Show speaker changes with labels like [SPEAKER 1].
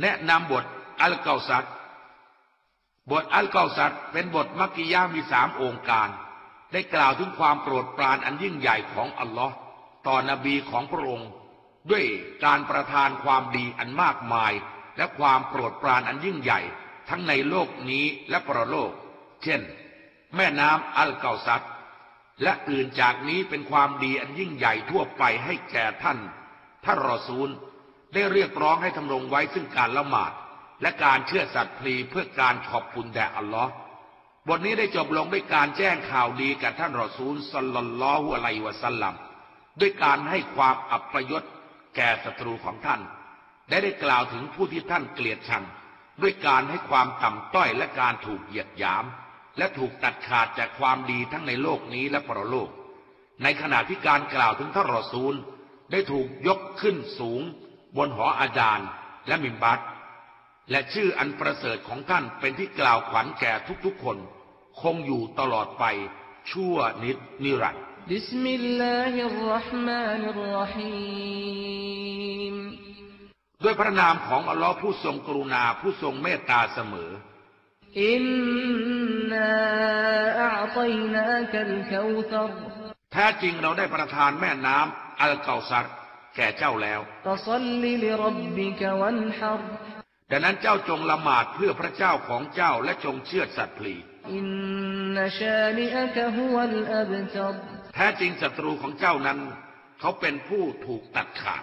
[SPEAKER 1] แนะนำบทอัลกาซัดบทอัลกาซัดเป็นบทมักกิยามีสามองค์การ ได้กล่าวถึงความโปรดปรานอันยิ่งใหญ่ของอัลลอฮ์ต่อนบีของพระองค์ ด้วยการประทานความดีอันมากมาย และความโปรดปรานอันยิ่งใหญ่ ทั้งในโลกนี้และปรโลก เช่น แม่น้ำอัลกาซัดและอื่นจากนี้เป็นความดีอันยิ่งใหญ่ทั่วไปให้แก่ท่านท่านรอซูล ได้เรียกร้องให้ทำรงไว้ซึ่งการละหมาด และการเชื่อสัตย์พลีเพื่อการขอบคุณแด่อัลลอฮ์บทนี้ได้จบลงด้วยการแจ้งข่าวดีกับท่านรอซูลสัลลัลลอฮุอะลัยวะสัลลัมด้วยการให้ความอัปยศแก่ศัตรูของท่านได้ได้กล่าวถึงผู้ที่ท่านเกลียดชัง ด้วยการให้ความต่ำต้อยและการถูกเหยียดหยาม และถูกตัดขาดจากความดีทั้งในโลกนี้และปรโลก ในขณะที่การกล่าวถึงท่านรอซูล ได้ถูกยกขึ้นสูง บนหออาจารย์และมิมบัตและชื่ออันประเสริฐของท่านเป็นที่กล่าวขวัญแก่ทุกๆคน คงอยู่ตลอดไปชั่วนิดนิรันดิ์ด้วยพระนามของอัลลอฮ์ผู้ทรงกรุณาผู้ทรงเมตตาเสมอ
[SPEAKER 2] อินนาอัตัยนาคัลเกาวซัร
[SPEAKER 1] แท้จริงเราได้ประทานแม่น้ำอัลเกาซัร่เจ้าแล้ว ดังนั้นเจ้าจงละหมาดเพื่อพระเจ้าของเจ้าและจงเชื่อสัตว์พลีแท้จริงศัตรูของเจ้านั้น เขาเป็นผู้ถูกตัดขาด